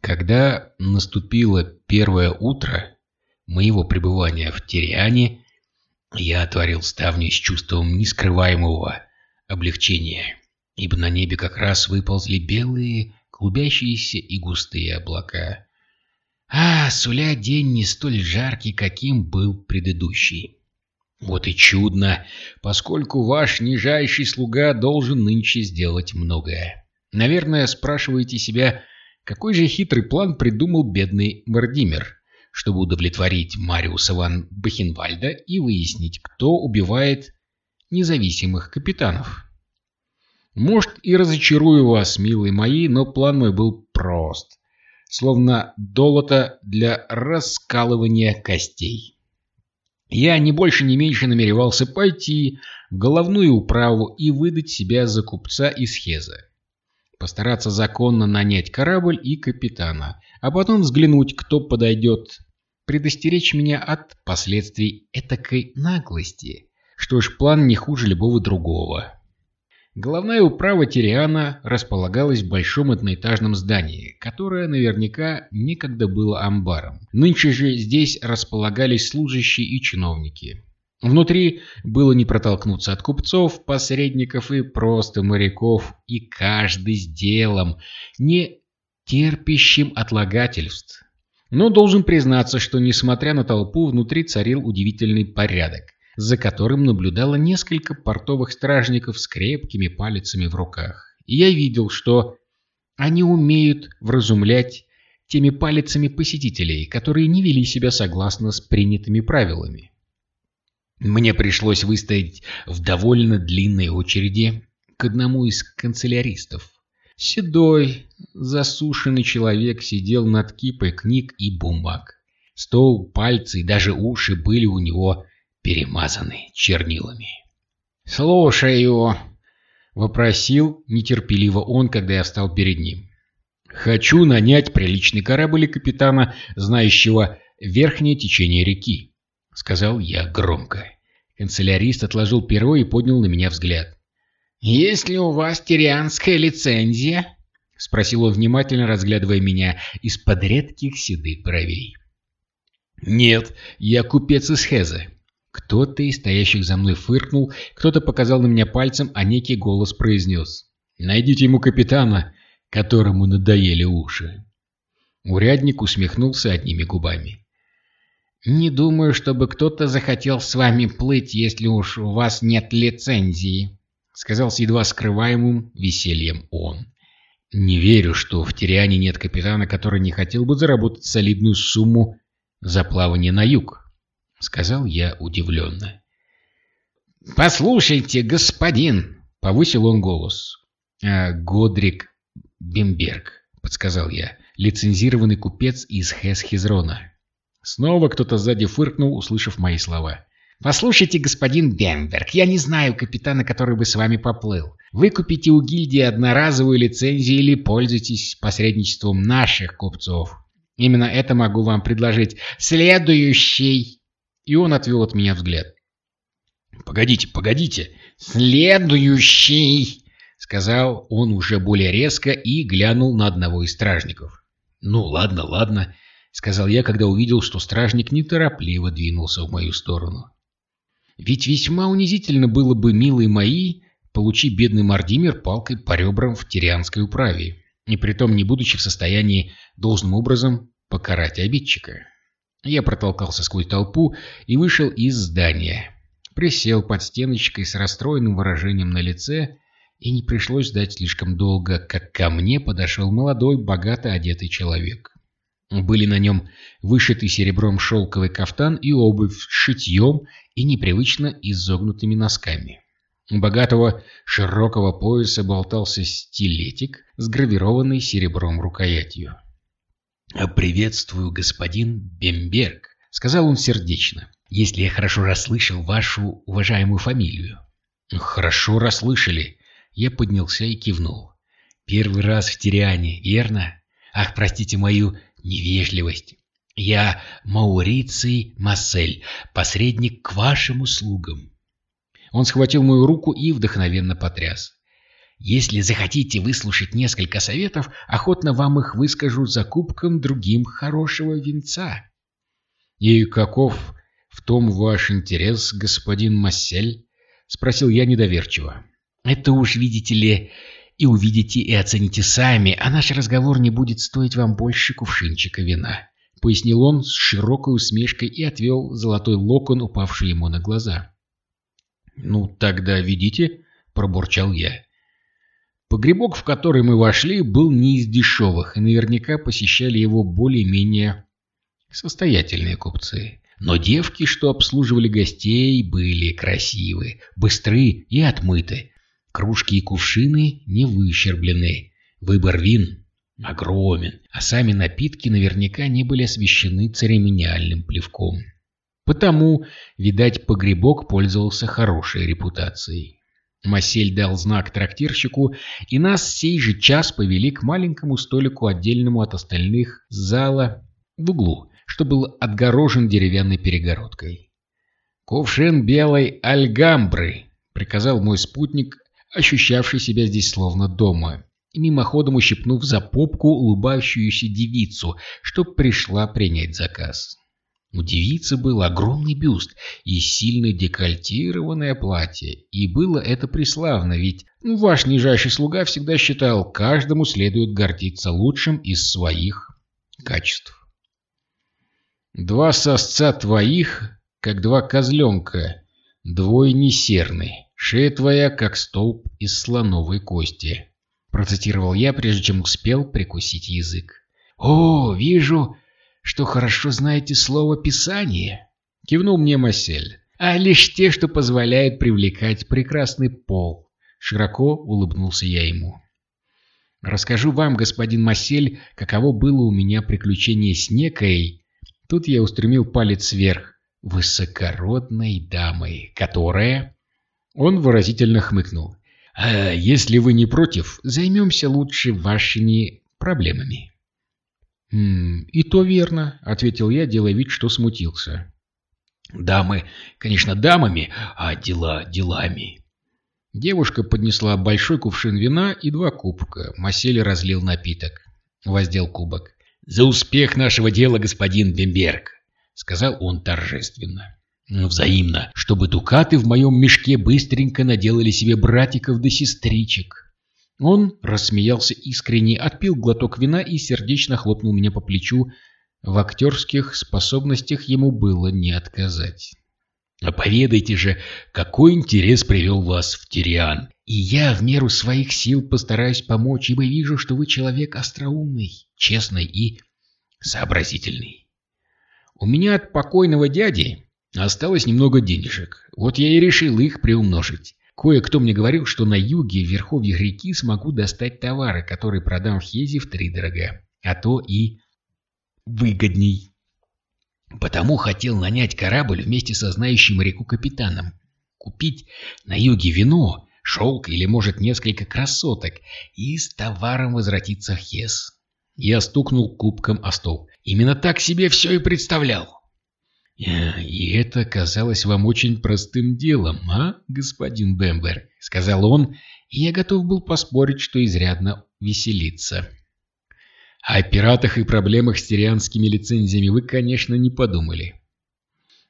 Когда наступило первое утро моего пребывания в Тириане, я отворил ставню с чувством нескрываемого облегчения, ибо на небе как раз выползли белые, клубящиеся и густые облака. А, суля день не столь жаркий, каким был предыдущий. Вот и чудно, поскольку ваш нижайший слуга должен нынче сделать многое. Наверное, спрашиваете себя, какой же хитрый план придумал бедный Мардимер, чтобы удовлетворить Мариуса ван Бахенвальда и выяснить, кто убивает независимых капитанов. Может, и разочарую вас, милые мои, но план мой был прост, словно долото для раскалывания костей. Я не больше не меньше намеревался пойти в головную управу и выдать себя за купца из Хеза. Постараться законно нанять корабль и капитана, а потом взглянуть, кто подойдет, предостеречь меня от последствий этакой наглости. Что ж, план не хуже любого другого. Головная управа Тириана располагалась в большом одноэтажном здании, которое наверняка некогда было амбаром. Нынче же здесь располагались служащие и чиновники. Внутри было не протолкнуться от купцов, посредников и просто моряков, и каждый с делом, не терпящим отлагательств. Но должен признаться, что несмотря на толпу, внутри царил удивительный порядок за которым наблюдало несколько портовых стражников с крепкими палицами в руках. И я видел, что они умеют вразумлять теми палицами посетителей, которые не вели себя согласно с принятыми правилами. Мне пришлось выстоять в довольно длинной очереди к одному из канцеляристов. Седой, засушенный человек сидел над кипой книг и бумаг. Стол, пальцы и даже уши были у него перемазаны чернилами. «Слушаю!» — вопросил нетерпеливо он, когда я встал перед ним. «Хочу нанять приличный корабль капитана, знающего верхнее течение реки», — сказал я громко. Канцелярист отложил перо и поднял на меня взгляд. «Есть ли у вас тирианская лицензия?» — спросил он, внимательно разглядывая меня из-под редких седых бровей. «Нет, я купец из Хеза. Кто-то из стоящих за мной фыркнул, кто-то показал на меня пальцем, а некий голос произнес. «Найдите ему капитана, которому надоели уши». Урядник усмехнулся одними губами. «Не думаю, чтобы кто-то захотел с вами плыть, если уж у вас нет лицензии», — сказал с едва скрываемым весельем он. «Не верю, что в Тириане нет капитана, который не хотел бы заработать солидную сумму за плавание на юг», — сказал я удивленно. «Послушайте, господин!» — повысил он голос. «А, «Годрик Бемберг», — подсказал я, лицензированный купец из Хесхизрона. Снова кто-то сзади фыркнул, услышав мои слова. «Послушайте, господин Бемберг, я не знаю капитана, который бы с вами поплыл. Вы купите у гильдии одноразовую лицензию или пользуйтесь посредничеством наших купцов. Именно это могу вам предложить. Следующий!» и он отвел от меня взгляд. «Погодите, погодите! Следующий!» — сказал он уже более резко и глянул на одного из стражников. «Ну, ладно, ладно», — сказал я, когда увидел, что стражник неторопливо двинулся в мою сторону. «Ведь весьма унизительно было бы, милые мои, получи бедный Мардимер палкой по ребрам в Тирианской управе, и притом не будучи в состоянии должным образом покарать обидчика». Я протолкался сквозь толпу и вышел из здания. Присел под стеночкой с расстроенным выражением на лице, и не пришлось ждать слишком долго, как ко мне подошел молодой, богато одетый человек. Были на нем вышитый серебром шелковый кафтан и обувь с шитьем и непривычно изогнутыми носками. У богатого широкого пояса болтался стилетик с гравированной серебром рукоятью. «Приветствую, господин Бемберг», — сказал он сердечно, — «если я хорошо расслышал вашу уважаемую фамилию». «Хорошо расслышали». Я поднялся и кивнул. «Первый раз в Тириане, верно? Ах, простите мою невежливость. Я Мауриций Массель, посредник к вашим услугам». Он схватил мою руку и вдохновенно потряс. Если захотите выслушать несколько советов, охотно вам их выскажу за кубком другим хорошего винца. И каков в том ваш интерес, господин Массель? Спросил я недоверчиво. Это уж, видите ли, и увидите, и оцените сами, а наш разговор не будет стоить вам больше кувшинчика вина. Пояснил он с широкой усмешкой и отвел золотой локон, упавший ему на глаза. «Ну, тогда ведите», — пробурчал я. Погребок, в который мы вошли, был не из дешевых, и наверняка посещали его более-менее состоятельные купцы. Но девки, что обслуживали гостей, были красивы, быстры и отмыты. Кружки и кувшины не выщерблены. Выбор вин огромен, а сами напитки наверняка не были освещены церемониальным плевком. Потому, видать, погребок пользовался хорошей репутацией. Масель дал знак трактирщику, и нас сей же час повели к маленькому столику, отдельному от остальных зала в углу, что был отгорожен деревянной перегородкой. «Кувшин белой альгамбры», — приказал мой спутник, ощущавший себя здесь словно дома, и мимоходом ущипнув за попку улыбающуюся девицу, что пришла принять заказ. У девицы был огромный бюст и сильно декольтированное платье, и было это преславно, ведь ну, ваш нижайший слуга всегда считал, каждому следует гордиться лучшим из своих качеств. Два сосца твоих, как два козленка, двое несерны, шея твоя, как столб из слоновой кости, процитировал я, прежде чем успел прикусить язык. «О, вижу, что хорошо знаете слово «писание», — кивнул мне Масель, «а лишь те, что позволяют привлекать прекрасный пол». Широко улыбнулся я ему. «Расскажу вам, господин Масель, каково было у меня приключение с некой...» Тут я устремил палец вверх. «Высокородной дамой, которая...» Он выразительно хмыкнул. «А если вы не против, займемся лучше вашими проблемами». «И то верно», — ответил я, делая вид, что смутился. «Дамы, конечно, дамами, а дела делами». Девушка поднесла большой кувшин вина и два кубка. Масель разлил напиток. Воздел кубок. «За успех нашего дела, господин Бемберг!» — сказал он торжественно. «Взаимно, чтобы дукаты в моем мешке быстренько наделали себе братиков да сестричек». Он рассмеялся искренне, отпил глоток вина и сердечно хлопнул меня по плечу. В актерских способностях ему было не отказать. «А поведайте же, какой интерес привел вас в Тириан? И я в меру своих сил постараюсь помочь, ибо вижу, что вы человек остроумный, честный и сообразительный. У меня от покойного дяди осталось немного денежек, вот я и решил их приумножить. Кое-кто мне говорил, что на юге, в верховьях реки, смогу достать товары, которые продам в Хезе втридорога, а то и выгодней. Потому хотел нанять корабль вместе со знающим реку капитаном, купить на юге вино, шелк или, может, несколько красоток и с товаром возвратиться в Хез. Я стукнул кубком о стол. Именно так себе все и представлял. Э, «И это казалось вам очень простым делом, а, господин Бэмбер?» — сказал он, и я готов был поспорить, что изрядно веселиться. «О пиратах и проблемах с тирианскими лицензиями вы, конечно, не подумали.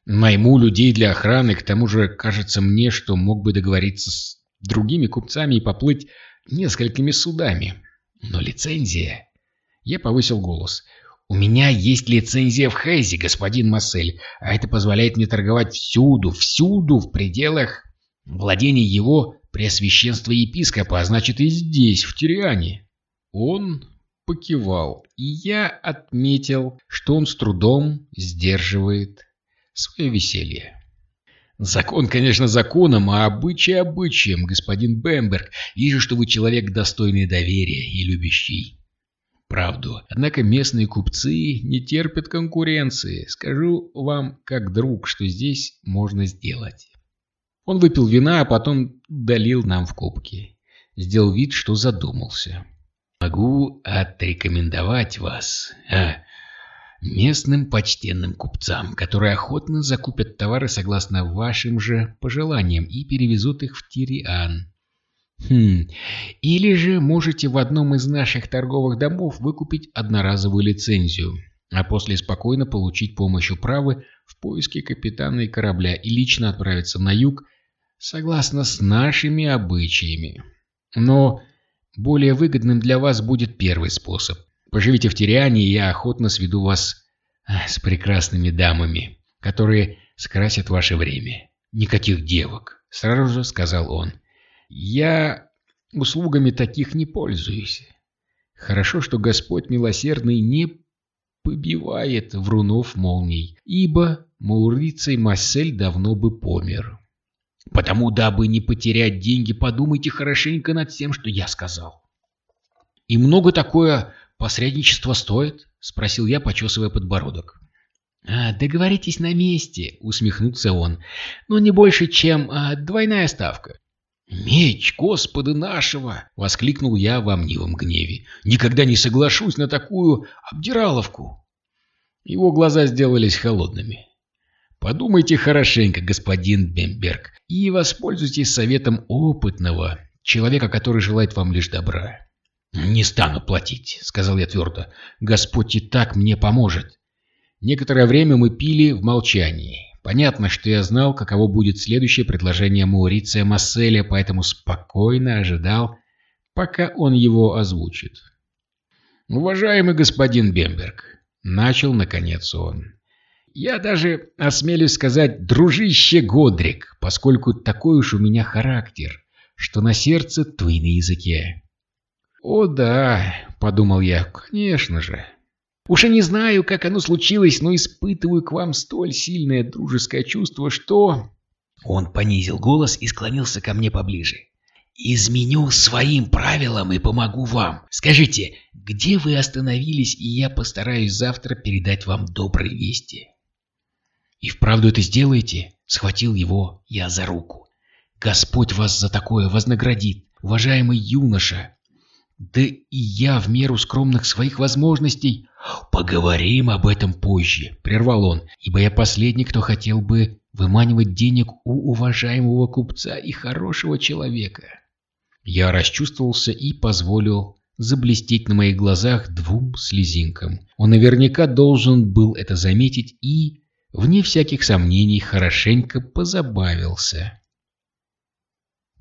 Найму людей для охраны, к тому же кажется мне, что мог бы договориться с другими купцами и поплыть несколькими судами. Но лицензия...» Я повысил голос. У меня есть лицензия в Хейзе, господин Массель, а это позволяет мне торговать всюду, всюду в пределах владения его преосвященства епископа, а значит и здесь, в Тириане. Он покивал, и я отметил, что он с трудом сдерживает свое веселье. Закон, конечно, законом, а обычай обычаем, господин Бемберг. Вижу, что вы человек достойный доверия и любящий правду. Однако местные купцы не терпят конкуренции. Скажу вам, как друг, что здесь можно сделать. Он выпил вина, а потом долил нам в кубки. Сделал вид, что задумался. Могу отрекомендовать вас а, местным почтенным купцам, которые охотно закупят товары согласно вашим же пожеланиям и перевезут их в Тириан. Хм, или же можете в одном из наших торговых домов выкупить одноразовую лицензию, а после спокойно получить помощь управы в поиске капитана и корабля и лично отправиться на юг согласно с нашими обычаями. Но более выгодным для вас будет первый способ. Поживите в Тириане, и я охотно сведу вас с прекрасными дамами, которые скрасят ваше время. Никаких девок, сразу же сказал он. Я услугами таких не пользуюсь. Хорошо, что Господь милосердный не побивает врунов молний, ибо Мауриций Массель давно бы помер. Потому, дабы не потерять деньги, подумайте хорошенько над тем, что я сказал. «И много такое посредничество стоит?» — спросил я, почесывая подбородок. «А, «Договоритесь на месте», — усмехнулся он, — «но не больше, чем а, двойная ставка». «Меч Господа нашего!» — воскликнул я во мнивом гневе. «Никогда не соглашусь на такую обдираловку!» Его глаза сделались холодными. «Подумайте хорошенько, господин Бемберг, и воспользуйтесь советом опытного, человека, который желает вам лишь добра». «Не стану платить», — сказал я твердо. «Господь и так мне поможет». Некоторое время мы пили в молчании. Понятно, что я знал, каково будет следующее предложение Мауриция Масселя, поэтому спокойно ожидал, пока он его озвучит. «Уважаемый господин Бемберг», — начал наконец он, — «я даже осмелюсь сказать «дружище Годрик», поскольку такой уж у меня характер, что на сердце твой на языке». «О да», — подумал я, — «конечно же». Уж и не знаю, как оно случилось, но испытываю к вам столь сильное дружеское чувство, что...» Он понизил голос и склонился ко мне поближе. «Изменю своим правилам и помогу вам. Скажите, где вы остановились, и я постараюсь завтра передать вам добрые вести?» «И вправду это сделаете?» — схватил его я за руку. «Господь вас за такое вознаградит, уважаемый юноша!» Да и я в меру скромных своих возможностей... Поговорим об этом позже, прервал он, ибо я последний, кто хотел бы выманивать денег у уважаемого купца и хорошего человека. Я расчувствовался и позволил заблестеть на моих глазах двум слезинкам. Он наверняка должен был это заметить и, вне всяких сомнений, хорошенько позабавился.